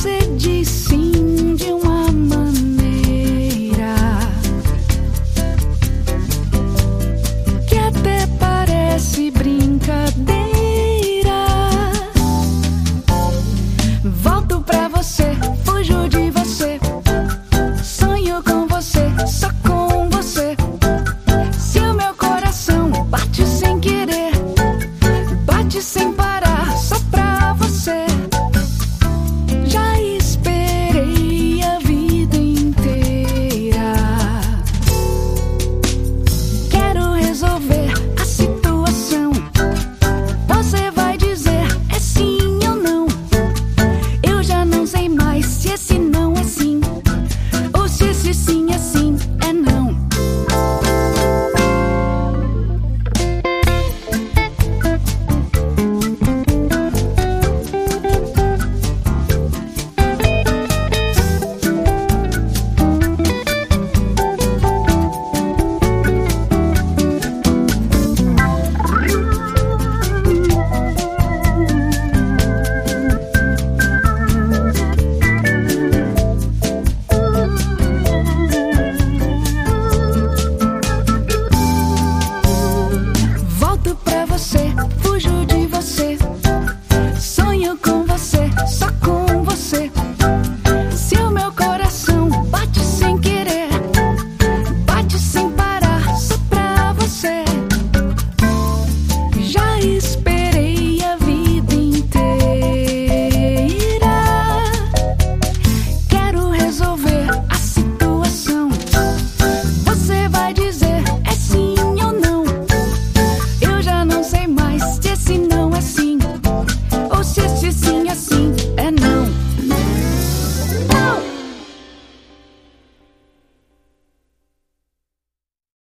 Você